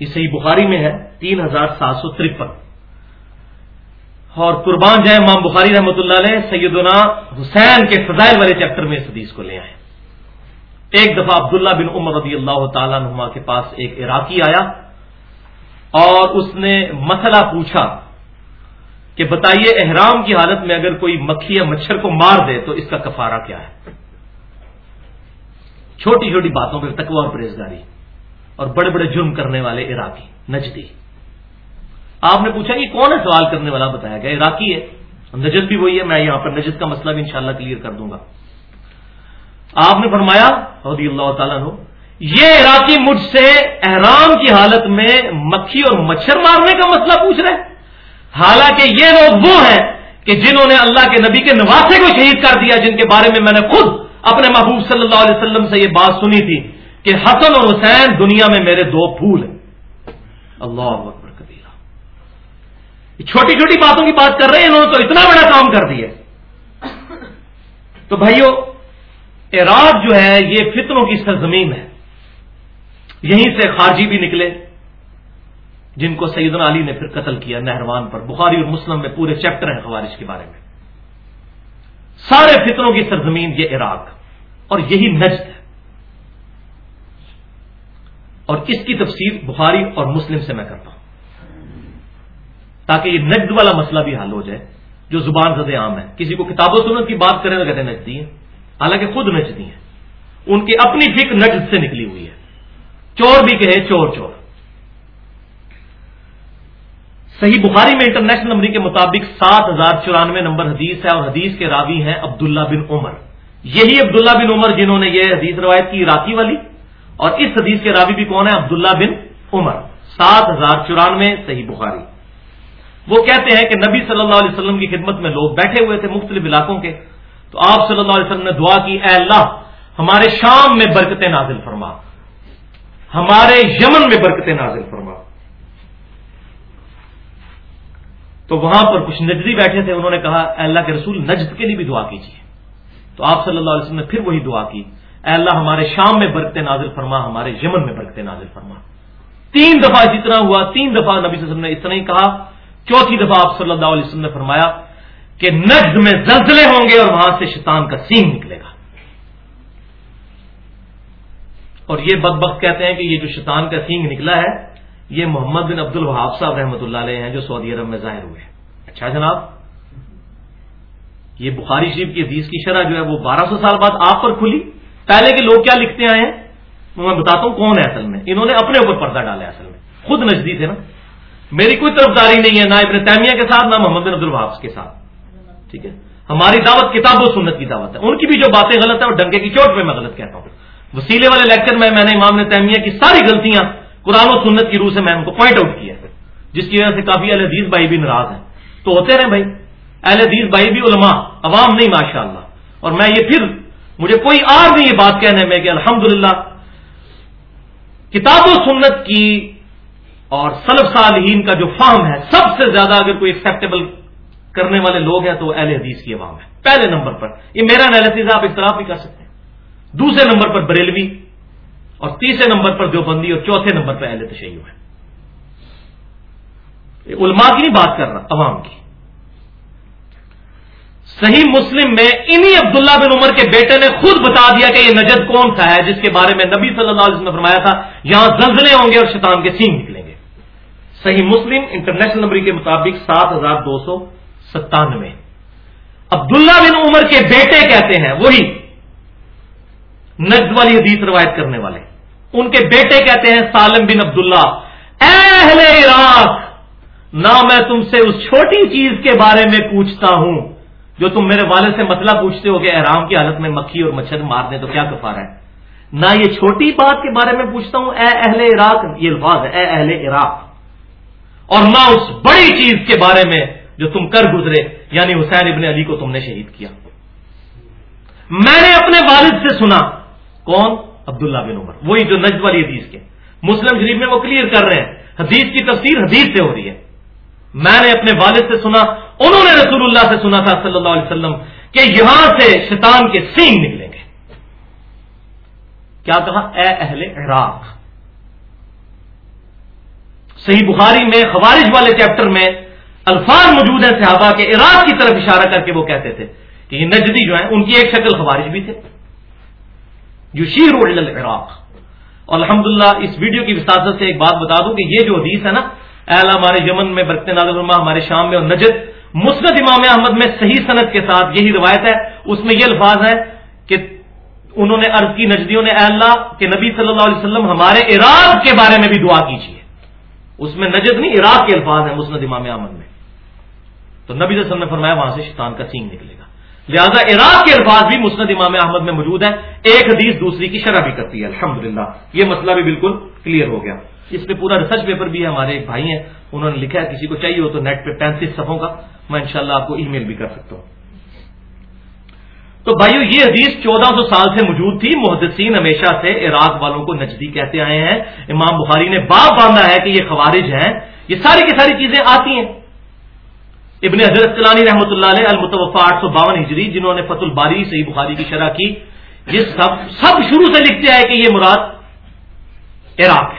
یہ صحیح بخاری میں ہے، تین ہزار سات سو ترپن۔ اور قربان جائے امام بخاری رحمۃ اللہ علیہ، سیدنا حسین کے فضائل والے چیپٹر میں اس حدیث کو لے آئے ایک دفعہ عبداللہ بن عمر رضی اللہ تعالیٰ نما کے پاس ایک عراقی آیا اور اس نے مسئلہ پوچھا کہ بتائیے احرام کی حالت میں اگر کوئی مکھی یا مچھر کو مار دے تو اس کا کفارہ کیا ہے؟ چھوٹی چھوٹی باتوں پہ تکوا اور پرہیزگاری۔ اور بڑے بڑے جرم کرنے والے عراقی، نجدی۔ آپ نے پوچھا کہ کون ہے سوال کرنے والا؟ بتایا گیا، عراقی ہے۔ نجد بھی وہی ہے، میں یہاں پر نجد کا مسئلہ بھی انشاءاللہ کلیئر کر دوں گا۔ آپ نے فرمایا رضی اللہ تعالیٰ نے یہ عراقی مجھ سے احرام کی حالت میں مکھی اور مچھر مارنے کا مسئلہ پوچھ رہے حالانکہ یہ لوگ وہ ہیں کہ جنہوں نے اللہ کے نبی کے نواسے کو شہید کر دیا، جن کے بارے میں میں نے خود اپنے محبوب صلی اللہ علیہ وسلم سے یہ بات سنی تھی۔ کہ حسن اور حسین دنیا میں میرے دو پھول ہیں۔ اللہ اکبر کبیرہ۔ چھوٹی چھوٹی باتوں کی بات کر رہے ہیں، انہوں نے تو اتنا بڑا کام کر دیا تو بھائیو عراق جو ہے، یہ فتنوں کی سرزمین ہے۔ یہیں سے خارجی بھی نکلے، جن کو سیدنا علی نے پھر قتل کیا نہروان پر۔ بخاری اور مسلم میں پورے چیپٹر ہیں خوارش کے بارے میں۔ سارے فطروں کی سرزمین یہ عراق، اور یہی نجد ہے۔ اور اس کی تفسیر بخاری اور مسلم سے میں کرتا ہوں۔ تاکہ یہ نجد والا مسئلہ بھی حل ہو جائے، جو زبان زد عام ہے۔ کسی کو کتاب و سنت کی بات کریں تو کہتے نجدی ہیں، حالانکہ خود نجدی ہیں۔ ان کی اپنی فکر نجد سے نکلی ہوئی ہے۔ چور بھی کہے، چور چور۔ صحیح بخاری میں انٹرنیشنل نمبر کے مطابق سات ہزار چورانوے نمبر حدیث ہے اور حدیث کے راوی ہیں عبداللہ بن عمر۔ یہی عبداللہ بن عمر جنہوں نے یہ حدیث روایت کی، راکی والی۔ اور اس حدیث کے راوی بھی کون ہے؟ عبداللہ بن عمر، سات ہزار چورانوے صحیح بخاری۔ وہ کہتے ہیں کہ نبی صلی اللہ علیہ وسلم کی خدمت میں لوگ بیٹھے ہوئے تھے مختلف علاقوں کے۔ تو آپ صلی اللہ علیہ وسلم نے دعا کی، اے اللہ، ہمارے شام میں برکت نازل فرما۔ ہمارے یمن میں برکت نازل فرما۔ تو وہاں پر کچھ نجدی بیٹھے تھے، انہوں نے کہا، اے اللہ کے رسول، نجد کے لیے بھی دعا کیجیے۔ تو آپ صلی اللہ علیہ وسلم نے پھر وہی دعا کی۔ اے اللہ ہمارے شام میں برکت نازل فرما، ہمارے یمن میں برکت نازل فرما۔ تین دفعہ اسی طرح ہوا، تین دفعہ نبی صلی اللہ علیہ وسلم نے اس طرح ہی کہا۔ چوتھی دفعہ آپ صلی اللہ علیہ وسلم نے فرمایا کہ نجد میں زلزلے ہوں گے اور وہاں سے شیطان کا سینگ نکلے گا۔ اور یہ بد بخت کہتے ہیں کہ یہ جو شیطان کا سینگ نکلا ہے، یہ محمد بن عبد الوہاب صاحب رحمۃ اللہ علیہ ہیں جو سعودی عرب میں ظاہر ہوئے۔ اچھا جناب، یہ بخاری شریف کی حدیث کی شرح جو ہے وہ بارہ سو سال بعد آپ پر کھلی۔ پہلے کے لوگ کیا لکھتے آئے ہیں؟ میں بتاتا ہوں کون ہے اصل میں۔ انہوں نے اپنے اوپر پردہ ڈالا ہے اصل میں۔ خود نزدیک تھے نا۔ میری کوئی طرفداری نہیں ہے، نہ ابن تیمیہ کے ساتھ، نہ محمد بن عبد الوہاب کے ساتھ۔ ٹھیک ہے؟ ہماری دعوت کتاب و سنت کی دعوت ہے۔ ان کی بھی جو باتیں غلط ہیں وہ ڈنکے کی چوٹ پہ میں غلط کہتا ہوں۔ وسیلے والے لیکچر میں میں نے امام نے تیمیہ کی ساری غلطیاں قرآن و سنت کی روح سے میں ان کو پوائنٹ آؤٹ کیا جس کی وجہ سے کافی اہل حدیث بھائی بھی ناراض ہیں۔ تو ہوتے رہے بھائی۔ اہل حدیث بھائی بھی علماء، عوام نہیں ماشاء اللہ اور میں یہ پھر مجھے کوئی آر نہیں یہ بات کہنے میں کہ الحمد کتاب و سنت کی اور سلف صالحین کا جو فارم ہے، سب سے زیادہ اگر کوئی ایکسپٹیبل کرنے والے لوگ ہیں تو اہل حدیث کی عوام ہے۔ پہلے نمبر پر۔ یہ میرا انالیس آپ اختلاف بھی کر سکتے ہیں۔ دوسرے نمبر پر بریلوی اور تیسرے نمبر پر جو بندی اور چوتھے نمبر پر اہل تشیع ہے۔ علماء کی نہیں بات کر رہا، عوام کی۔ صحیح مسلم میں انہی عبداللہ بن عمر کے بیٹے نے خود بتا دیا کہ یہ نجد کون سا ہے، جس کے بارے میں نبی صلی اللہ علیہ وسلم نے فرمایا تھا، یہاں زلزلے ہوں گے اور شیطان کے سینگ نکلیں گے۔ صحیح مسلم انٹرنیشنل نمبر کے مطابق سات ہزار دو سو ستانوے۔ عبداللہ بن عمر کے بیٹے کہتے ہیں، وہی نجد والی حدیث روایت کرنے والے۔ ان کے بیٹے کہتے ہیں، سالم بن عبداللہ، اہل عراق، نہ میں تم سے اس چھوٹی چیز کے بارے میں پوچھتا ہوں۔ جو تم میرے والد سے مسئلہ پوچھتے ہو کہ احرام کی حالت میں مکھی اور مچھر مار دیں تو کیا کفار ہے؟ نہ یہ چھوٹی بات کے بارے میں پوچھتا ہوں، اے اہل عراق، یہ الفاظ ہے اے اہل عراق۔ اور نہ اس بڑی چیز کے بارے میں جو تم کر گزرے یعنی حسین ابن علی کو تم نے شہید کیا۔ میں نے اپنے والد سے سنا، کون؟ عبداللہ بن عمر۔ وہی جو نجد والی حدیث کے۔ مسلم شریف میں وہ کلیئر کر رہے ہیں۔ حدیث کی تفسیر حدیث سے ہو رہی ہے۔ میں نے اپنے والد سے سنا انہوں نے رسول اللہ سے سنا تھا صلی اللہ علیہ وسلم کہ یہاں سے شیطان کے سینگ نکلیں گے۔ کیا کہا؟ اے اہل عراق، صحیح بخاری میں، خوارج والے چیپٹر میں الفاظ موجود ہیں صحابہ کے، عراق کی طرف اشارہ کر کے وہ کہتے تھے کہ یہ نجدی جو ہیں، ان کی ایک شکل خوارج بھی تھے۔ جو شیر العراق۔ اور الحمد اس ویڈیو کی وساطت سے ایک بات بتا دوں کہ یہ جو حدیث ہے نا اہل ہمارے یمن میں برکت نازما ہمارے شام میں اور نجد مسند امام احمد میں صحیح صنعت کے ساتھ یہی روایت ہے۔ اس میں یہ الفاظ ہے کہ انہوں نے عرض کی، نجدیوں نے اللہ کہ نبی صلی اللہ علیہ وسلم ہمارے عراق کے بارے میں بھی دعا کیجیے۔ اس میں نجد نہیں، عراق کے الفاظ ہیں مسند امام احمد میں۔ تو نبی صلی اللہ علیہ وسلم نے فرمایا وہاں سے شیطان کا سینگ نکلے گا۔ لہذا عراق کے الفاظ بھی مسند امام احمد میں موجود ہیں۔ ایک حدیث دوسری کی شرح بھی کرتی ہے الحمد یہ مسئلہ بھی بالکل کلیئر ہو گیا۔ اس پہ پورا ریسرچ پیپر بھی ہے، ہمارے ایک بھائی ہیں، انہوں نے لکھا ہے، کسی کو چاہیے ہو تو نیٹ پہ پینتیس صفوں کا میں انشاءاللہ آپ کو ای میل بھی کر سکتا ہوں۔ تو بھائیو، یہ حدیث چودہ سو سال سے موجود تھی۔ محدثین ہمیشہ سے عراق والوں کو نجدی کہتے آئے ہیں۔ امام بخاری نے باپ باندھا ہے کہ یہ خوارج ہیں۔ یہ ساری کی ساری چیزیں آتی ہیں۔ ابن حضرت کلانی رحمۃ اللہ علیہ المتوفا آٹھ سو باون ہجری، جنہوں نے فت الباری، صحیح بخاری کی شرح کی، یہ سب سب شروع سے لکھتے آئے کہ یہ مراد عراق ہے۔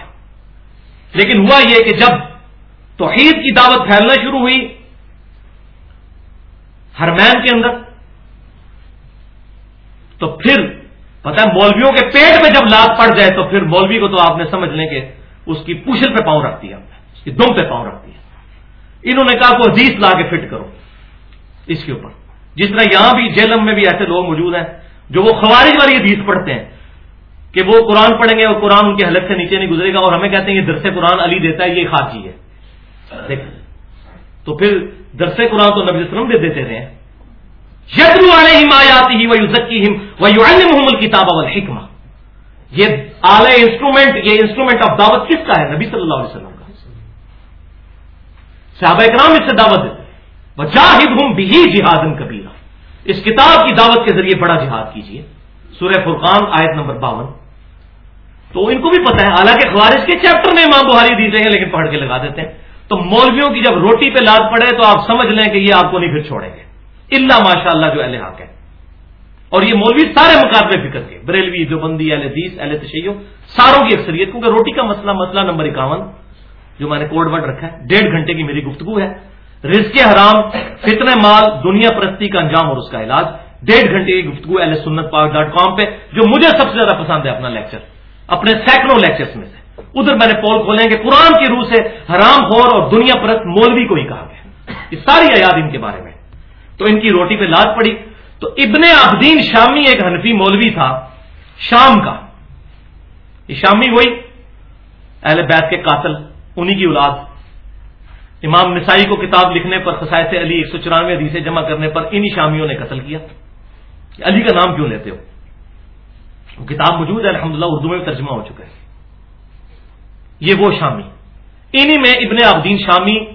لیکن ہوا یہ کہ جب توحید کی دعوت پھیلنا شروع ہوئی ہرمین کے اندر، تو پھر پتہ ہے مولویوں کے پیٹ میں جب لات پڑ جائے تو پھر مولوی کو تو آپ نے سمجھ لیں کہ اس کی پوشل پہ پاؤں رکھتی ہے، اس کی دم پہ پاؤں رکھتی ہے۔ انہوں نے کہا کو حدیث لا کے فٹ کرو اس کے اوپر۔ جس طرح یہاں بھی جیلم میں بھی ایسے لوگ موجود ہیں جو وہ خوارج والی حدیث پڑھتے ہیں۔ کہ وہ قرآن پڑھیں گے اور قرآن ان کے حلق سے نیچے نہیں گزرے گا اور ہمیں کہتے ہیں یہ درس قرآن علی دیتا ہے، یہ خاکی ہے۔ دیکھ، تو پھر درس قرآن تو نبی وسلم دے دیتے رہے ہیں یدرو علیہم آیاتی ہی ویزکیہم ویعلمہم الکتاب والحکمہ۔ یہ اعلی انسٹرومنٹ، یہ انسٹرومنٹ آف دعوت کس کا ہے؟ نبی صلی اللہ علیہ وسلم کا۔ صحابہ اکرام اس سے دعوت دیتے وجاہد ہم بھی جہاد کبیرہ۔ اس کتاب کی دعوت کے ذریعے بڑا جہاد کیجیے سورہ فرقان، آیت نمبر باون۔ تو ان کو بھی پتا ہے، حالانکہ خوارش کے چیپٹر میں امام بہاری دی جائیں گے لیکن پڑھ کے لگا دیتے ہیں۔ تو مولویوں کی جب روٹی پہ لاد پڑے تو آپ سمجھ لیں کہ یہ آپ کو نہیں پھر چھوڑیں گے۔ اللہ ماشاء اللہ جو اہل حق ہے اور یہ مولوی سارے مقابلے فکر کے بریلوی جو بندی اہل حدیث، اہل تشیع ساروں کی اکثریت، کیونکہ روٹی کا مسئلہ مسئلہ نمبر اکاون، جو میں نے کوڈ ورڈ رکھا ہے، ڈیڑھ گھنٹے کی میری گفتگو ہے۔ رزق حرام فتن مال، دنیا پرستی کا انجام اور اس کا علاج۔ ڈیڑھ گھنٹے کی گفتگو اہل سنت پاک ڈاٹ کام پہ، جو مجھے سب سے زیادہ پسند ہے اپنا لیکچر۔ اپنے سینکڑوں لیکچرز میں سے۔ ادھر میں نے پول کھولے کہ قرآن کی روح سے حرام خور اور دنیا پرست مولوی کو ہی کہا گیا۔ یہ ساری آیات ان کے بارے میں۔ تو ان کی روٹی پہ لاد پڑی۔ تو ابن عبدین شامی ایک حنفی مولوی تھا، شام کا۔ یہ شامی وہی، اہل بیت کے قاتل، انہی کی اولاد۔ امام نسائی کو کتاب لکھنے پر خسائے علی ایک سو چورانوے حدیثیں جمع کرنے پر انہی شامیوں نے قتل کیا۔ علی کا نام کیوں لیتے ہو؟ کتاب موجود ہے، الحمدللہ، اردو میں ترجمہ ہو چکا ہے۔ یہ وہ شامی۔ انہی میں ابن عبدین شامی،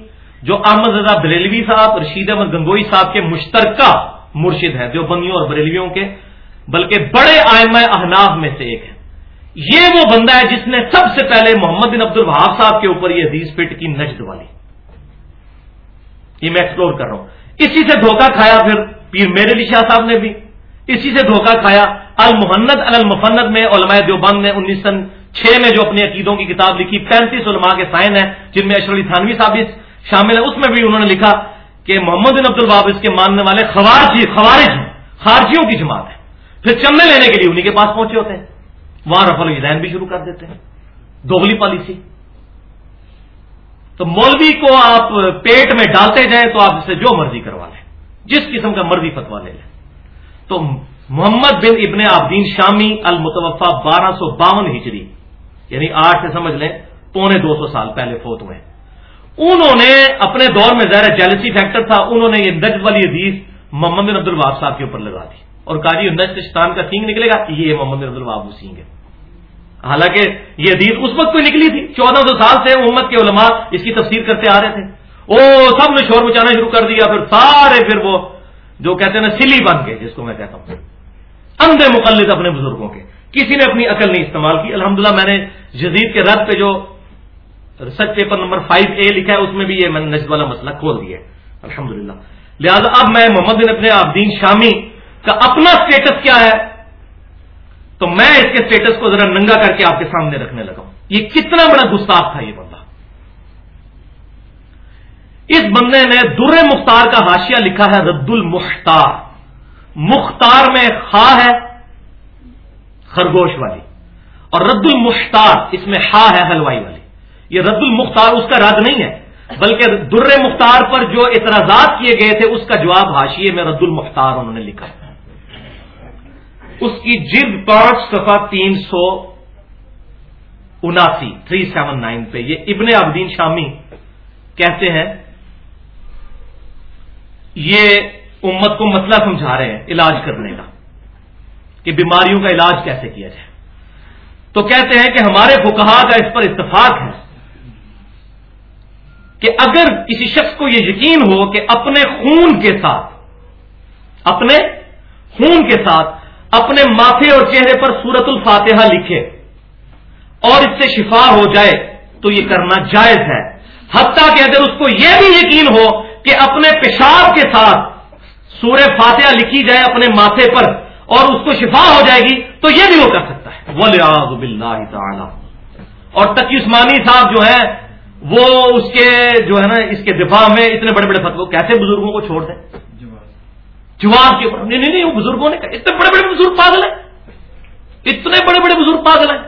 جو احمد رضا بریلوی صاحب، رشید احمد گنگوئی صاحب کے مشترکہ مرشد ہیں جو بنیوں اور بریلویوں کے، بلکہ بڑے آئمہ احناف میں سے ایک ہے یہ وہ بندہ ہے جس نے سب سے پہلے محمد بن عبد الوہاب صاحب کے اوپر یہ حدیث پٹ کی نجد والی۔ یہ میں ایکسپلور کر رہا ہوں۔ اسی سے دھوکہ کھایا پھر پیر میرے علی شاہ صاحب نے بھی۔ اسی سے دھوکہ کھایا المحنت المفند میں علماء دیوبند نے انیس سن چھ میں جو اپنے عقیدوں کی کتاب لکھی، پینتیس علماء کے سائن ہیں، جن میں اشر علی تھانوی صاحب شامل ہے اس میں بھی انہوں نے لکھا کہ محمد بن عبد الباب اس کے ماننے والے خوارجی، خوارج ہیں، خارجیوں کی جماعت ہے پھر چمنے لینے کے لیے انہیں کے پاس پہنچے ہوتے ہیں۔ وہاں رفل الجین بھی شروع کر دیتے ہیں۔ دوگلی پالیسی۔ تو مولوی کو آپ پیٹ میں ڈالتے جائیں تو آپ اسے جو مرضی کروا لیں، جس قسم کا مرضی فتوا لے لیں۔ تو محمد بن ابن عبدین شامی المتوفا بارہ سو باون ہجری یعنی آٹھ سے سمجھ لیں، پونے دو سو سال پہلے فوت ہوئے۔ انہوں نے اپنے دور میں ظاہر جیلسی فیکٹر تھا، انہوں نے یہ نج والی حدیث محمد بن عبد الواب صاحب کے اوپر لگا دی۔ اور کہا جی نج شان کا سینگ نکلے گا، یہ محمد بن عبد الواب سینگ ہے۔ حالانکہ یہ حدیث اس وقت کوئی نکلی تھی، چودہ سو سال سے امت کے علماء اس کی تفسیر کرتے آ رہے تھے۔ او، سب نے شور مچانا شروع کر دیا، پھر سارے پھر وہ جو کہتے ہیں نا، سلی بن کے جس کو میں کہتا ہوں۔ اندھے مقلد اپنے بزرگوں کے۔ کسی نے اپنی عقل نہیں استعمال کی۔ الحمدللہ میں نے جدید کے رد پہ جو research paper number five A لکھا ہے، اس میں بھی یہ میں نے نجد والا مسئلہ کھول دیا ہے۔ الحمد لہذا اب میں محمد بن اپنے عبدین شامی کا اپنا اسٹیٹس کیا ہے؟ تو میں اس کے اسٹیٹس کو ذرا ننگا کر کے آپ کے سامنے رکھنے لگا ہوں۔ یہ کتنا بڑا گستاخ تھا یہ بندہ۔ اس بندے نے در مختار کا حاشیہ لکھا ہے، رد المختار مختار میں خا ہے، خرگوش والی۔ اور رد المختار اس میں ہا ہے، حلوائی والی۔ یہ رد المختار اس کا رد نہیں ہے، بلکہ در مختار پر جو اعتراضات کیے گئے تھے، اس کا جواب حاشیے میں رد المختار انہوں نے لکھا اس کی جلد پانچ صفحہ تین سو اناسی، تھری سیون نائن پہ یہ ابن عبدین شامی کہتے ہیں، یہ امت کو مسئلہ سمجھا رہے ہیں علاج کرنے کا کہ بیماریوں کا علاج کیسے کیا جائے۔ تو کہتے ہیں کہ ہمارے فکہ کا اس پر اتفاق ہے کہ اگر کسی شخص کو یہ یقین ہو کہ اپنے خون کے ساتھ، اپنے خون کے ساتھ اپنے ماتھے اور چہرے پر سورت الفاتحہ لکھے اور اس سے شفا ہو جائے تو یہ کرنا جائز ہے۔ حتیٰ کہ اگر اس کو یہ بھی یقین ہو کہ اپنے پیشاب کے ساتھ سورہ فاتحہ لکھی جائے اپنے ماتھے پر اور اس کو شفا ہو جائے گی، تو یہ بھی وہ کر سکتا ہے۔ ولی تعالی اور تقی عثمانی صاحب جو ہیں، وہ اس کے جو ہے نا، اس کے دفاع میں اتنے بڑے بڑے فتو کیسے بزرگوں کو چھوڑ دیں؟ جواب کے اوپر، نہیں نہیں نہیں، وہ بزرگوں نے کہا، اتنے بڑے بڑے بزرگ پاگل ہیں۔ اتنے بڑے بڑے بزرگ پاگل ہیں۔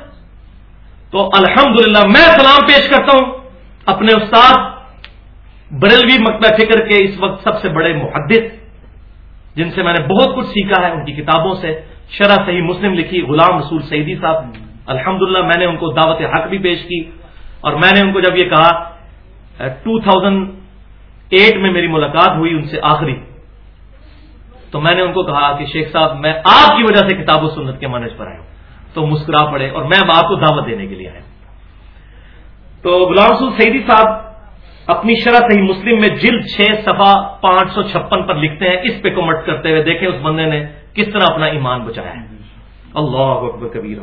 تو الحمدللہ، میں سلام پیش کرتا ہوں اپنے استاد بریلوی مکتبہ فکر کے اس وقت سب سے بڑے محدث جن سے میں نے بہت کچھ سیکھا ہے ان کی کتابوں سے۔ شرح صحیح مسلم لکھی، غلام رسول سعیدی صاحب۔ الحمدللہ، میں نے ان کو دعوت حق بھی پیش کی۔ اور میں نے ان کو جب یہ کہا ٹو تھاؤزینڈ ایٹ میں میری ملاقات ہوئی ان سے آخری۔ تو میں نے ان کو کہا کہ شیخ صاحب، میں آپ کی وجہ سے کتاب و سنت کے منج پر آیا ہوں۔ تو مسکرا پڑے اور میں اب آپ کو دعوت دینے کے لیے آیا تو غلام رسول سعیدی صاحب اپنی شرح صحیح مسلم میں جلد چھ سفا پانچ سو چھپن پر لکھتے ہیں، اس پہ کمٹ کرتے ہوئے دیکھیں اس بندے نے کس طرح اپنا ایمان بچایا ہے۔ اللہ اکبر کبیرہ۔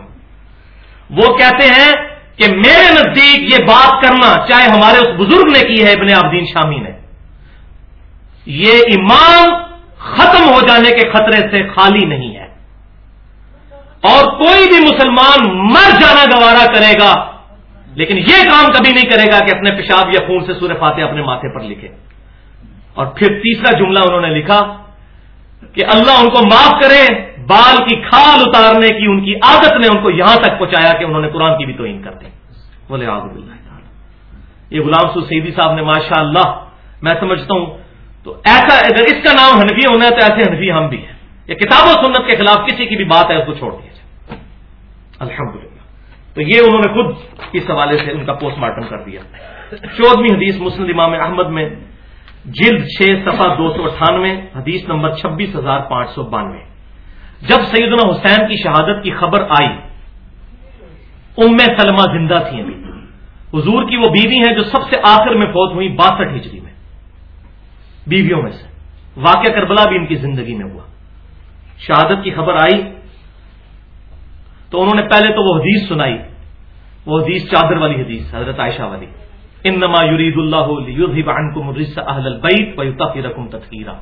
وہ کہتے ہیں کہ میرے نزدیک یہ بات کرنا چاہے ہمارے اس بزرگ نے کی ہے، ابن عبدین شامی نے۔ یہ ایمان ختم ہو جانے کے خطرے سے خالی نہیں ہے۔ اور کوئی بھی مسلمان مر جانا گوارا کرے گا لیکن یہ کام کبھی نہیں کرے گا کہ اپنے پیشاب یا خون سے سورہ فاتح اپنے ماتھے پر لکھے۔ اور پھر تیسرا جملہ انہوں نے لکھا کہ اللہ ان کو معاف کرے، بال کی کھال اتارنے کی، ان کی عادت نے ان کو یہاں تک پہنچایا کہ انہوں نے قرآن کی بھی توہین کر دی۔ بولے آب اللہ یہ غلام سو سیدی صاحب نے ماشاء اللہ میں سمجھتا ہوں، تو ایسا اگر اس کا نام حنفی ہونا ہے تو ایسے حنفی ہم بھی ہیں۔ یہ کتاب و سنت کے خلاف کسی کی بھی بات ہے، اس کو چھوڑ دیا جائے۔ الحمد تو یہ انہوں نے خود اس حوالے سے ان کا پوسٹ مارٹم کر دیا۔ چودہویں حدیث مسلم امام احمد میں، جلد چھ صفحہ دو سو اٹھانوے، حدیث نمبر چھبیس ہزار پانچ سو بانوے۔ جب سیدنا حسین کی شہادت کی خبر آئی، ام سلمہ زندہ تھی ابھی۔ حضور کی وہ بیوی ہیں جو سب سے آخر میں فوت ہوئی باسٹھ ہجری میں۔ بیویوں میں سے۔ واقعہ کربلا بھی ان کی زندگی میں ہوا۔ شہادت کی خبر آئی تو انہوں نے پہلے تو وہ حدیث سنائی، وہ حدیث چادر والی حدیث، حضرت عائشہ والی۔ ان نما یورید اللہ رقم تفیرہ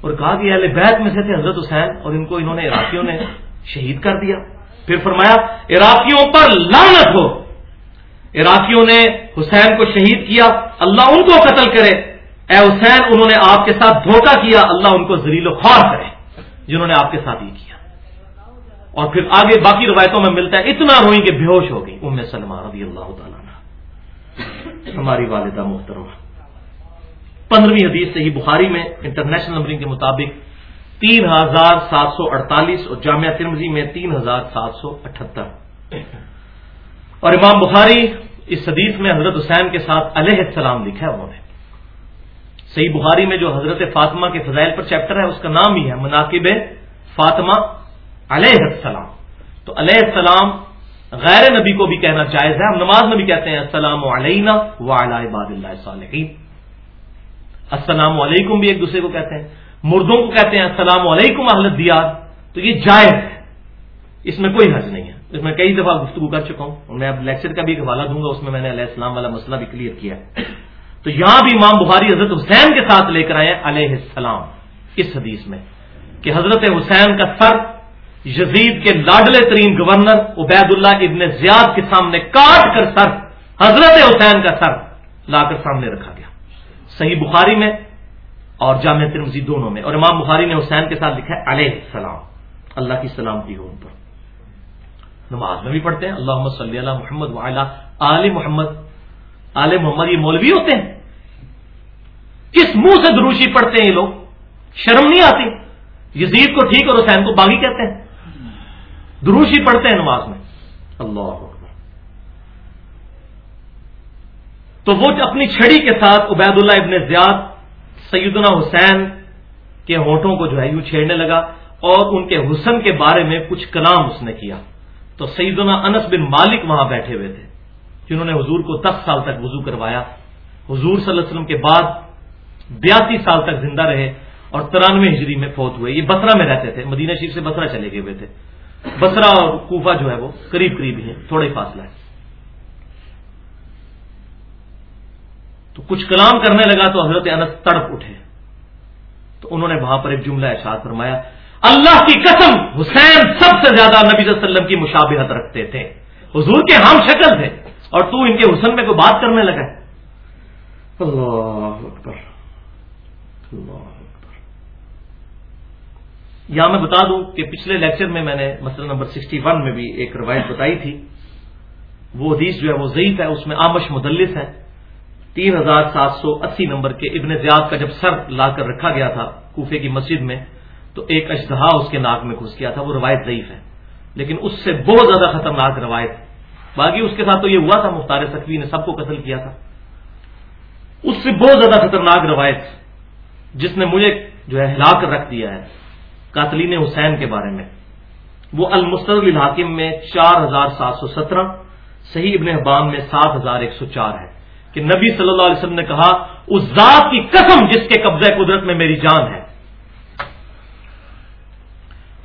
اور کہا کہ اہل بیت میں سے تھے حضرت حسین اور ان کو انہوں نے عراقیوں نے شہید کر دیا۔ پھر فرمایا، عراقیوں پر لعنت ہو۔ عراقیوں نے حسین کو شہید کیا، اللہ ان کو قتل کرے۔ اے حسین، انہوں نے آپ کے ساتھ دھوکہ کیا، اللہ ان کو زلیل و خوار کرے، جنہوں نے آپ کے ساتھ یہ کیا۔ اور پھر آگے باقی روایتوں میں ملتا ہے، اتنا روئی کہ بے ہوش ہو گئی ام سلمہ رضی اللہ تعالیٰ ہماری والدہ محترمہ۔ پندرہویں حدیث سے ہی بخاری میں انٹرنیشنل نمبرنگ کے مطابق تین ہزار سات سو اڑتالیس اور جامعہ ترمزی میں تین ہزار سات سو اٹھہتر اور امام بخاری اس حدیث میں حضرت حسین کے ساتھ علیہ السلام لکھا ہے، انہوں نے۔ صحیح بخاری میں جو حضرت فاطمہ کے فضائل پر چیپٹر ہے، اس کا نام ہی ہے، مناقب فاطمہ علیہ السلام۔ تو علیہ السلام غیر نبی کو بھی کہنا جائز ہے۔ ہم نماز میں بھی کہتے ہیں، السلام علینا عباد اللہ صالحین۔ السلام علیکم بھی ایک دوسرے کو کہتے ہیں۔ مردوں کو کہتے ہیں، السلام علیکم اہل دیار تو یہ جائز ہے۔ اس میں کوئی حرض نہیں ہے۔ اس میں کئی دفعہ گفتگو کر چکا ہوں۔ اور میں اب لیکچر کا بھی ایک حوالہ دوں گا، اس میں میں نے علیہ السلام والا مسئلہ بھی کلیئر کیا تو یہاں بھی امام بخاری حضرت حسین کے ساتھ لے کر آئے علیہ السلام، اس حدیث میں کہ حضرت حسین کا سر یزید کے لاڈلے ترین گورنر عبید اللہ ابن زیاد کے سامنے کاٹ کر سر، حضرت حسین کا سر لا کر سامنے رکھا گیا۔ صحیح بخاری میں اور جامع ترمزی دونوں میں۔ اور امام بخاری نے حسین کے ساتھ لکھا ہے، علیہ السلام۔ اللہ کی سلامتی ہو ان پر۔ نماز میں بھی پڑھتے ہیں۔ اللہ محمد صلی اللہ محمد آل محمد۔ آل محمد یہ مولوی ہوتے ہیں۔ کس منہ سے دروشی پڑھتے ہیں یہ لوگ؟ شرم نہیں آتی۔ یزید کو ٹھیک اور حسین کو باغی کہتے ہیں۔ دروشی پڑھتے ہیں نماز میں۔ اللہ تو وہ اپنی چھڑی کے ساتھ عبید اللہ ابن زیاد، سیدنا حسین کے ہونٹوں کو جو ہے یوں چھیڑنے لگا اور ان کے حسن کے بارے میں کچھ کلام اس نے کیا۔ تو سیدنا انس بن مالک وہاں بیٹھے ہوئے تھے، جنہوں نے حضور کو دس سال تک وضو کروایا۔ حضور صلی اللہ علیہ وسلم کے بعد بیاسی سال تک زندہ رہے اور ترانوے ہجری میں فوت ہوئے۔ یہ بسرا میں رہتے تھے، مدینہ شریف سے بسرا چلے گئے ہوئے تھے۔ بسرا اور کوفہ جو ہے وہ قریب قریب ہی ہے تھوڑا ہی فاصلہ ہے۔ تو کچھ کلام کرنے لگا تو حضرت انس تڑپ اٹھے۔ تو انہوں نے وہاں پر ایک جملہ احساس فرمایا، اللہ کی قسم، حسین سب سے زیادہ نبی صلی اللہ علیہ وسلم کی مشابہت رکھتے تھے۔ حضور کے ہم شکل تھے اور تو ان کے حسن میں کوئی بات کرنے لگا اللہ اکبر۔ اللہ یہاں میں بتا دوں کہ پچھلے لیکچر میں میں نے مسئلہ نمبر سکسٹی ون میں بھی ایک روایت بتائی تھی۔ وہ حدیث جو ہے وہ ضعیف ہے، اس میں آمش مدلس ہے تین ہزار سات سو اسی نمبر کے ابن زیاد کا جب سر لا کر رکھا گیا تھا کوفے کی مسجد میں، تو ایک اشدہا اس کے ناک میں گھس گیا تھا، وہ روایت ضعیف ہے۔ لیکن اس سے بہت زیادہ خطرناک روایت۔ باقی اس کے ساتھ تو یہ ہوا تھا، مختار سخوی نے سب کو قتل کیا تھا۔ اس سے بہت زیادہ خطرناک روایت، جس نے مجھے جو ہے ہلا کر رکھ دیا ہے۔ قاتلین حسین کے بارے میں۔ وہ المستل الحاکم میں چار ہزار سات سو سترہ، صحیح ابن حبام میں سات ہزار ایک سو چار ہے۔ کہ نبی صلی اللہ علیہ وسلم نے کہا، اس ذات کی قسم جس کے قبضہ قدرت میں میری جان ہے۔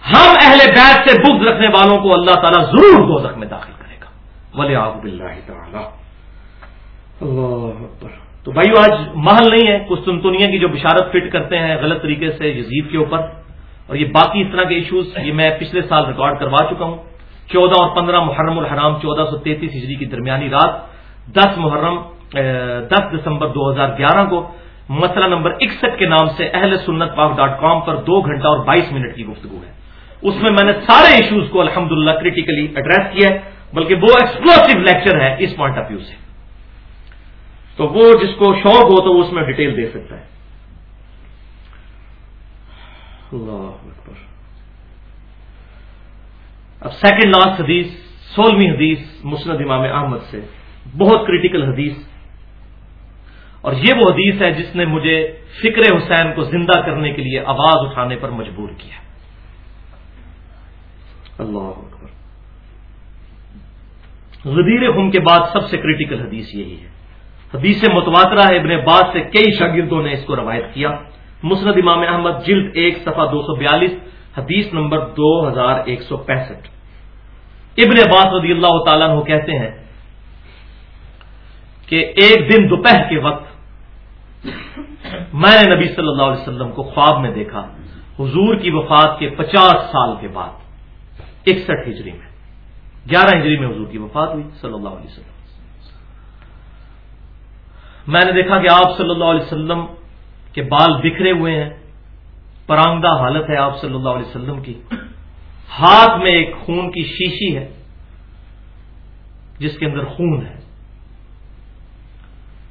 ہم اہل بیت سے بغض رکھنے والوں کو اللہ تعالیٰ ضرور دوزخ میں داخل کرے گا۔ ولی آب اللہ تو بھائی آج محل نہیں ہے، کچھ تنتنیا کی جو بشارت فٹ کرتے ہیں غلط طریقے سے یزید کے اوپر۔ اور یہ باقی اس طرح کے ایشوز یہ میں پچھلے سال ریکارڈ کروا چکا ہوں۔ چودہ اور پندرہ محرم الحرام چودہ سو تینتیس ہجری کی درمیانی رات دس محرم دس دسمبر دو ہزار گیارہ کو مسئلہ نمبر اکسٹھ کے نام سے اہل سنت پاک ڈاٹ کام پر دو گھنٹہ اور بائیس منٹ کی گفتگو ہے۔ اس میں میں نے سارے ایشوز کو الحمد للہ کریٹیکلی ایڈریس کیا ہے، بلکہ وہ ایکسپلوسو لیکچر ہے اس پوائنٹ آف ویو سے۔ تو وہ جس کو شوق ہو تو وہ اس میں ڈیٹیل دے سکتا ہے۔ اللہ اکبر اب سیکنڈ لاسٹ حدیث سولہویں حدیث مسند امام احمد سے بہت کریٹیکل حدیث اور یہ وہ حدیث ہے جس نے مجھے فکر حسین کو زندہ کرنے کے لیے آواز اٹھانے پر مجبور کیا اللہ اکبر غدیر خم کے بعد سب سے کریٹیکل حدیث یہی ہے حدیث متواترہ ہے ابن باز سے کئی شاگردوں نے اس کو روایت کیا مسند امام احمد جلد ایک صفحہ دو سو بیالیس، حدیث نمبر دو ہزار ایک سو پینسٹھ۔ ابن عباس رضی اللہ تعالیٰ کہتے ہیں کہ ایک دن دوپہر کے وقت میں نے نبی صلی اللہ علیہ وسلم کو خواب میں دیکھا، حضور کی وفات کے پچاس سال کے بعد، اکسٹھ ہجری میں۔ گیارہ ہجری میں حضور کی وفات ہوئی صلی اللہ علیہ وسلم۔ میں نے دیکھا کہ آپ صلی اللہ علیہ وسلم کے بال بکھرے ہوئے ہیں پرانگدہ حالت ہے آپ صلی اللہ علیہ وسلم کی۔ ہاتھ میں ایک خون کی شیشی ہے، جس کے اندر خون ہے۔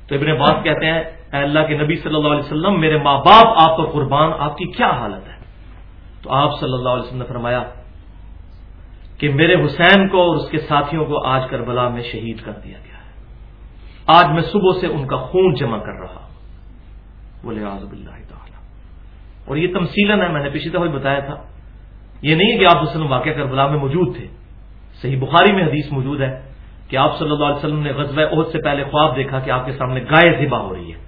تو ابن بات کہتے ہیں، اے اللہ کے نبی صلی اللہ علیہ وسلم، میرے ماں باپ، آپ پر قربان، آپ کی کیا حالت ہے؟ تو آپ صلی اللہ علیہ وسلم نے فرمایا کہ میرے حسین کو اور اس کے ساتھیوں کو آج کربلا میں شہید کر دیا گیا ہے۔ آج میں صبح سے ان کا خون جمع کر رہا بولے آزب اللہ تعالی۔ اور یہ تمسیل ہے، میں نے پچھلی دفعہ بتایا تھا۔ یہ نہیں ہے کہ آپ وسلم واقعہ کربلا میں موجود تھے۔ صحیح بخاری میں حدیث موجود ہے کہ آپ صلی اللہ علیہ وسلم نے غزوہ عہد سے پہلے خواب دیکھا کہ آپ کے سامنے گائے ذبح ہو رہی ہے۔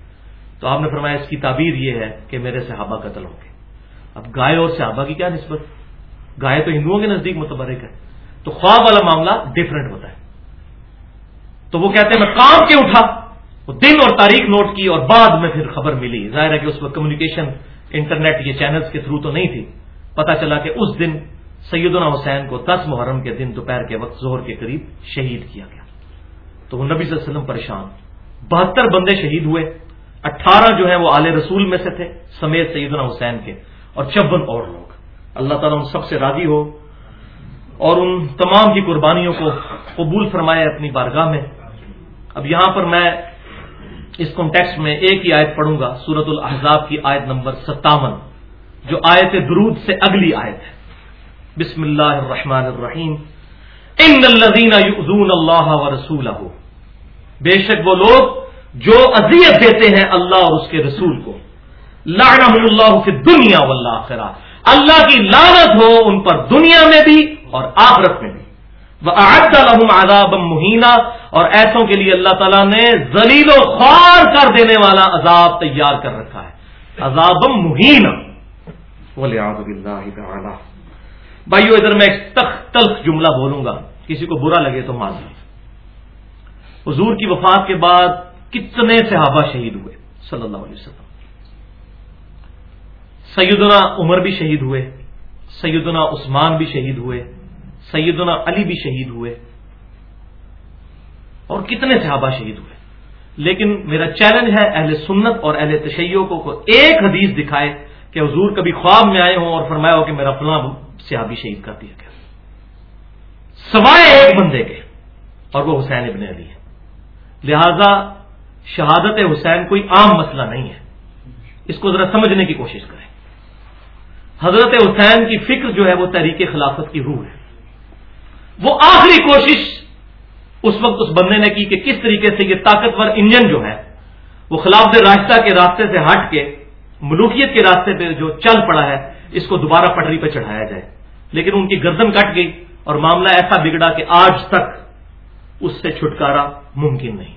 تو آپ نے فرمایا اس کی تعبیر یہ ہے کہ میرے صحابہ قتل ہوں گے۔ اب گائے اور صحابہ کی کیا نسبت؟ گائے تو ہندوؤں کے نزدیک متبرک ہے۔ تو خواب والا معاملہ ڈفرینٹ ہوتا ہے۔ تو وہ کہتے ہیں، میں کام کے اٹھا۔ دن اور تاریخ نوٹ کی اور بعد میں پھر خبر ملی۔ ظاہر ہے کہ اس وقت کمیونیکیشن انٹرنیٹ یہ چینلز کے تھرو تو نہیں تھی۔ پتا چلا کہ اس دن سیدنا حسین کو دس محرم کے دن دوپہر کے وقت زہر کے قریب شہید کیا گیا۔ تو وہ نبی صلی اللہ علیہ وسلم پریشان۔ بہتر بندے شہید ہوئے۔ اٹھارہ جو ہے وہ آل رسول میں سے تھے، سمیت سیدنا حسین کے اور چون اور لوگ۔ اللہ تعالیٰ ان سب سے راضی ہو اور ان تمام کی قربانیوں کو قبول فرمائے اپنی بارگاہ میں۔ اب یہاں پر میں اس کانٹیکس میں ایک ہی آیت پڑھوں گا سورت الحضاب کی آیت نمبر ستاون، جو آیت درود سے اگلی آیت ہے۔ بسم اللہ الرحمن الرحیم۔ ان الذین یؤذون اللہ ورسولہ بے شک وہ لوگ جو اذیت دیتے ہیں اللہ اور اس کے رسول کو۔ لعنہم اللہ فی الدنیا والآخرہ۔ اللہ کی لعنت ہو ان پر دنیا میں بھی اور آخرت میں بھی۔ وہ لهم عذابا مہینہ اور ایسوں کے لیے اللہ تعالیٰ نے زلیل و خوار کر دینے والا عذاب تیار کر رکھا ہے۔ عذاب مہینہ بھائیو ادھر میں ایک تخت تلخ جملہ بولوں گا۔ کسی کو برا لگے تو مان حضور کی وفات کے بعد کتنے صحابہ شہید ہوئے؟ صلی اللہ علیہ وسلم۔ سیدنا عمر بھی شہید ہوئے، سیدنا عثمان بھی شہید ہوئے سیدنا علی بھی شہید ہوئے۔ اور کتنے صحابہ شہید ہوئے۔ لیکن میرا چیلنج ہے اہل سنت اور اہل تشیعوں کو ایک حدیث دکھائے کہ حضور کبھی خواب میں آئے ہوں اور فرمایا ہو کہ میرا فلاں سیابی شہید کر دیا گیا۔ سوائے ایک بندے کے، اور وہ حسین ابن علی ہے لہذا شہادت حسین کوئی عام مسئلہ نہیں ہے۔ اس کو ذرا سمجھنے کی کوشش کریں۔ حضرت حسین کی فکر جو ہے وہ تحریک خلافت کی روح ہے۔ وہ آخری کوشش اس وقت اس بندے نے کی کہ کس طریقے سے یہ طاقتور انجن جو ہے، وہ خلافت راستہ کے راستے سے ہٹ کے، ملوکیت کے راستے پہ جو چل پڑا ہے، اس کو دوبارہ پٹری پہ چڑھایا جائے۔ لیکن ان کی گردن کٹ گئی اور معاملہ ایسا بگڑا کہ آج تک اس سے چھٹکارا ممکن نہیں۔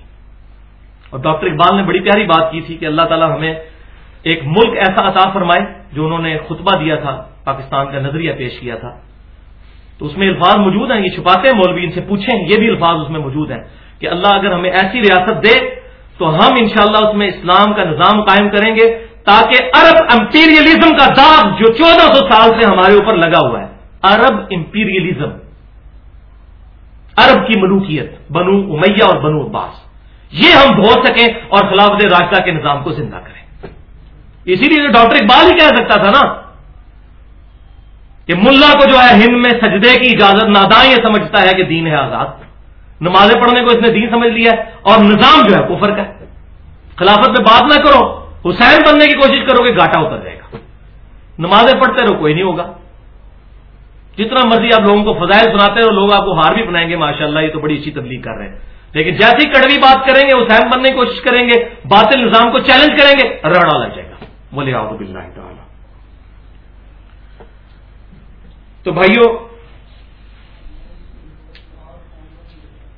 اور ڈاکٹر اقبال نے بڑی پیاری بات کی تھی کہ اللہ تعالیٰ ہمیں ایک ملک ایسا عطا فرمائے جو انہوں نے خطبہ دیا تھا، پاکستان کا نظریہ پیش کیا تھا۔ تو اس میں الفاظ موجود ہیں، یہ چھپاتے ہیں، مولوی ان سے پوچھیں، یہ بھی الفاظ اس میں موجود ہیں کہ اللہ اگر ہمیں ایسی ریاست دے تو ہم انشاءاللہ اس میں اسلام کا نظام قائم کریں گے تاکہ عرب امپیریلزم کا داغ جو چودہ سو سال سے ہمارے اوپر لگا ہوا ہے۔ عرب امپیریلزم، عرب کی ملوکیت، بنو امیہ اور بنو عباس۔ یہ ہم دھو سکیں اور خلاف راستہ کے نظام کو زندہ کریں۔ اسی لیے ڈاکٹر اقبال ہی کہہ سکتا تھا نا کہ ملا کو جو ہے ہند میں سجدے کی اجازت ناداں یہ سمجھتا ہے کہ دین ہے آزاد۔ نمازیں پڑھنے کو اس نے دین سمجھ لیا ہے اور نظام جو ہے کفر کا خلافت میں بات نہ کرو، حسین بننے کی کوشش کرو گے گاٹا اتر جائے گا۔ نمازیں پڑھتے رہو، کوئی نہیں ہوگا۔ جتنا مرضی آپ لوگوں کو فضائل سناتے رہو، لوگ آپ کو ہار بھی بنائیں گے ماشاء اللہ یہ تو بڑی اچھی تبلیغ کر رہے ہیں۔ لیکن جیسی کڑوی بات کریں گے، حسین بننے کی کوشش کریں گے، باطل نظام کو چیلنج کریں گے رڑا لگ جائے گا۔ بولے آب اللہ تعالی۔ تو بھائیوں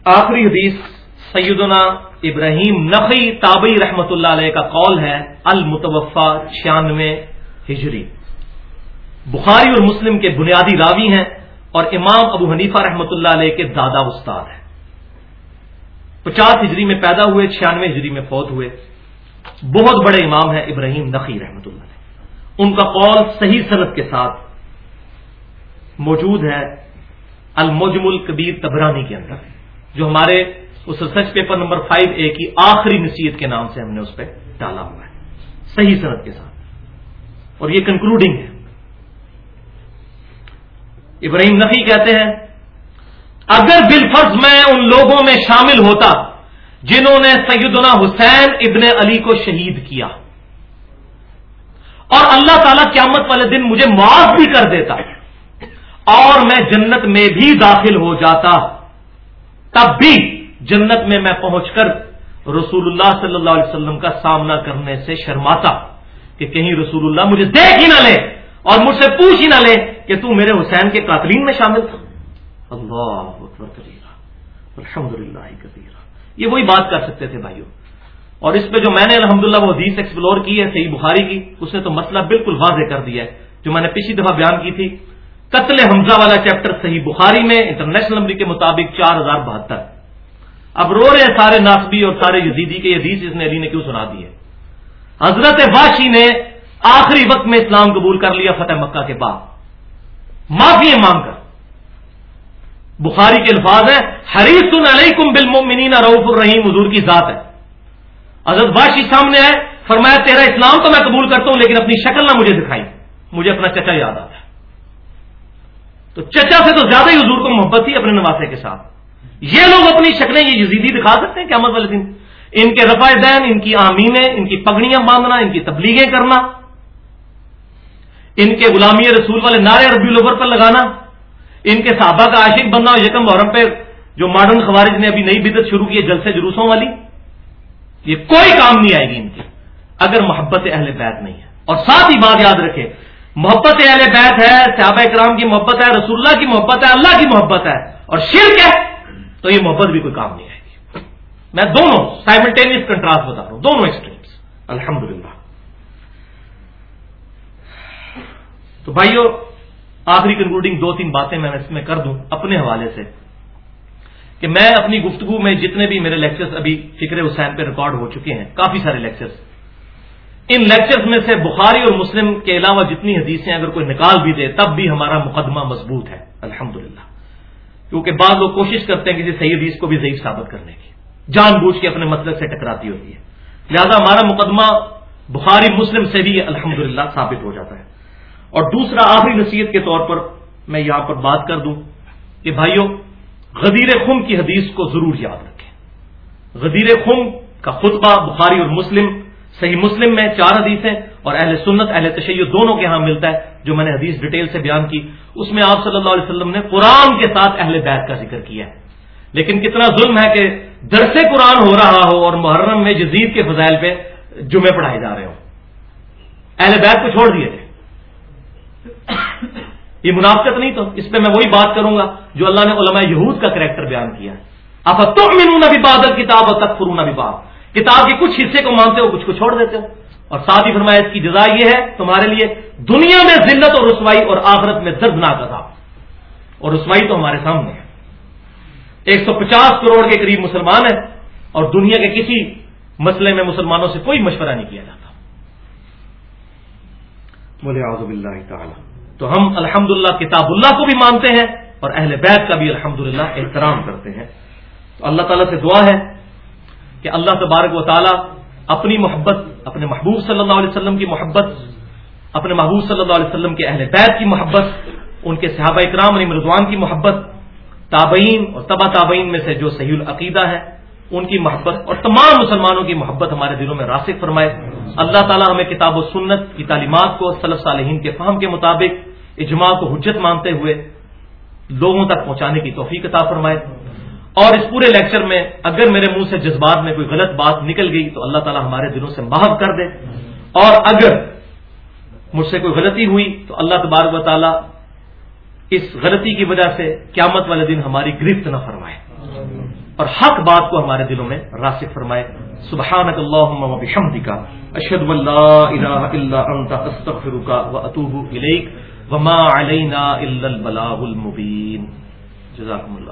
آخری حدیث سیدنا ابراہیم نقی تابعی رحمت اللہ علیہ کا قول ہے المتوفا چھیانوے ہجری۔ بخاری اور مسلم کے بنیادی راوی ہیں اور امام ابو حنیفہ رحمۃ اللہ علیہ کے دادا استاد ہیں۔ پچاس ہجری میں پیدا ہوئے، چھیانوے ہجری میں فوت ہوئے۔ بہت بڑے امام ہیں ابراہیم نقی رحمۃ اللہ علیہ۔ ان کا قول صحیح صنعت کے ساتھ موجود ہے المجم الکبیر تبرانی کے اندر، جو ہمارے اس research paper number five A کی آخری نصیحت کے نام سے ہم نے اس پہ ڈالا ہوا ہے۔ صحیح صنعت کے ساتھ۔ اور یہ کنکلوڈنگ ہے۔ ابراہیم نفی کہتے ہیں، اگر بالفرض میں ان لوگوں میں شامل ہوتا جنہوں نے سیدنا حسین ابن علی کو شہید کیا، اور اللہ تعالی قیامت والے دن مجھے معاف بھی کر دیتا اور میں جنت میں بھی داخل ہو جاتا، تب بھی جنت میں میں پہنچ کر رسول اللہ صلی اللہ علیہ وسلم کا سامنا کرنے سے شرماتا کہ کہیں رسول اللہ مجھے دیکھ ہی نہ لے اور مجھ سے پوچھ ہی نہ لے کہ تو میرے حسین کے قاتلین میں شامل تھا۔ اللہ الحمد للہ یہ وہی بات کر سکتے تھے بھائیوں اور اس پہ جو میں نے الحمدللہ وہ حدیث ایکسپلور کی ہے، صحیح بخاری کی اس نے تو مسئلہ بالکل واضح کر دیا ہے۔ جو میں نے پچھلی دفعہ بیان کی تھی قتل حمزہ والا چیپٹر صحیح بخاری میں، انٹرنیشنل نمبر کے مطابق چار ہزار بہتر۔ اب رو رہے ہیں سارے ناسبی اور سارے یزیدی کے حدیث اس نے علی نے کیوں سنا دی ہے؟ حضرت واشی نے آخری وقت میں اسلام قبول کر لیا فتح مکہ کے بعد۔ معافی مانگ کر۔ بخاری کے الفاظ ہیں حریص علیکم بالمؤمنین رعوف الرحیم، حضور کی ذات ہے۔ حضرت واشی سامنے آئے، فرمایا تیرا اسلام تو میں قبول کرتا ہوں، لیکن اپنی شکل نہ مجھے دکھائی۔ مجھے اپنا چچا یاد آتا۔ ہے تو چچا سے تو زیادہ ہی حضور کو محبت تھی اپنے نواسے کے ساتھ۔ یہ لوگ اپنی شکلیں یہ یزیدی دکھا سکتے ہیں قیامت والے دن۔ ان کے رفا دین، ان کی آمینیں، ان کی پگڑیاں باندھنا، ان کی تبلیغیں کرنا۔ ان کے غلامی رسول والے نعرے ربی الاور پر لگانا۔ ان کے صحابہ کا عاشق بننا یکم محرم پہ جو ماڈرن خوارج نے ابھی نئی بدت شروع کی ہے جلسے جلوسوں والی۔ یہ کوئی کام نہیں آئے گی ان کی اگر محبت اہل بیت نہیں ہے۔ اور ساتھ ہی بات یاد رکھے محبت اہل بیت ہے، صحابہ اکرام کی محبت ہے، رسول اللہ کی محبت ہے، اللہ کی محبت ہے، اور شرک ہے، تو یہ محبت بھی کوئی کام نہیں آئے گی۔ میں دونوں سائملٹینیس کنٹراسٹ بتا رہا ہوں، دونوں ایکسٹریمس الحمد تو بھائیو، آخری کنکلوڈنگ دو تین باتیں میں اس میں کر دوں اپنے حوالے سے کہ میں اپنی گفتگو میں جتنے بھی میرے لیکچرز ابھی فکر حسین پہ ریکارڈ ہو چکے ہیں، کافی سارے لیکچرز ان لیکچرز میں سے بخاری اور مسلم کے علاوہ جتنی حدیثیں اگر کوئی نکال بھی دے، تب بھی ہمارا مقدمہ مضبوط ہے۔ الحمد کیونکہ بعض لوگ کوشش کرتے ہیں کسی صحیح حدیث کو بھی ضعیف ثابت کرنے کی، جان بوجھ کے اپنے مسئلے سے ٹکراتی ہوتی ہے۔ لہذا ہمارا مقدمہ بخاری، مسلم سے بھی الحمد ثابت ہو جاتا ہے۔ اور دوسرا آخری نصیحت کے طور پر میں یہاں پر بات کر دوں کہ بھائیوں، غدیر خم کی حدیث کو ضرور یاد رکھیں۔ غدیر خم کا خطبہ بخاری اور مسلم صحیح مسلم میں چار حدیثیں اور اہل سنت، اہل تشیع دونوں کے ہاں ملتا ہے، جو میں نے حدیث ڈیٹیل سے بیان کی۔ اس میں آپ صلی اللہ علیہ وسلم نے قرآن کے ساتھ اہل بیت کا ذکر کیا ہے۔ لیکن کتنا ظلم ہے کہ درس قرآن ہو رہا ہو اور محرم میں جزید کے فضائل پہ جمعے پڑھائے جا رہے ہوں۔ اہل بیت کو چھوڑ دیے تھے یہ منافقت نہیں تو، اس پہ میں وہی بات کروں گا جو اللہ نے علماء یہود کا کریکٹر بیان کیا۔ ہے آپ تم بھی بادل کتاب اور تک فرون ابھی کتاب کے کچھ حصے کو مانتے ہو کچھ کو چھوڑ دیتے ہو۔ اور ساتھ ہی فرمایا اس کی جزا یہ ہے تمہارے لیے دنیا میں ذلت اور رسوائی اور آخرت میں دردناک عذاب۔ اور رسوائی تو ہمارے سامنے ہے۔ ایک سو پچاس کروڑ کے قریب مسلمان ہیں اور دنیا کے کسی مسئلے میں مسلمانوں سے کوئی مشورہ نہیں کیا جاتا۔ بولے تعالی۔ تو ہم الحمد کتاب اللہ کو بھی مانتے ہیں اور اہل بیت کا بھی الحمد احترام کرتے ہیں۔ تو اللہ تعالیٰ سے دعا ہے کہ اللہ تبارک و تعالیٰ اپنی محبت، اپنے محبوب صلی اللہ علیہ وسلم کی محبت، اپنے محبوب صلی اللہ علیہ وسلم کے اہل بیت کی محبت، ان کے صحابہ اکرام یعنی علی مرضوان کی محبت، تابعین اور تبا تابعین میں سے جو صحیح العقیدہ ہے، ان کی محبت اور تمام مسلمانوں کی محبت ہمارے دلوں میں راسک فرمائے۔ اللہ تعالیٰ ہمیں کتاب و سنت کی تعلیمات کو صلف صالحین کے فہم کے مطابق، اجماع کو حجت مانتے ہوئے لوگوں تک پہنچانے کی توفیق عطا فرمائے۔ اور اس پورے لیکچر میں اگر میرے منہ سے جذبات میں کوئی غلط بات نکل گئی تو اللہ تعالیٰ ہمارے دلوں سے محب کر دے۔ اور اگر مجھ سے کوئی غلطی ہوئی تو اللہ تبارک و تعالیٰ اس غلطی کی وجہ سے قیامت والے دن ہماری گرفت نہ فرمائے۔ اور حق بات کو ہمارے دلوں میں راسک فرمائے۔ سبحانك اللهم وبحمدك اشهد ان لا اله الا انت استغفرك واتوب اليك وما علينا الا البلاغ المبين جزاكم الله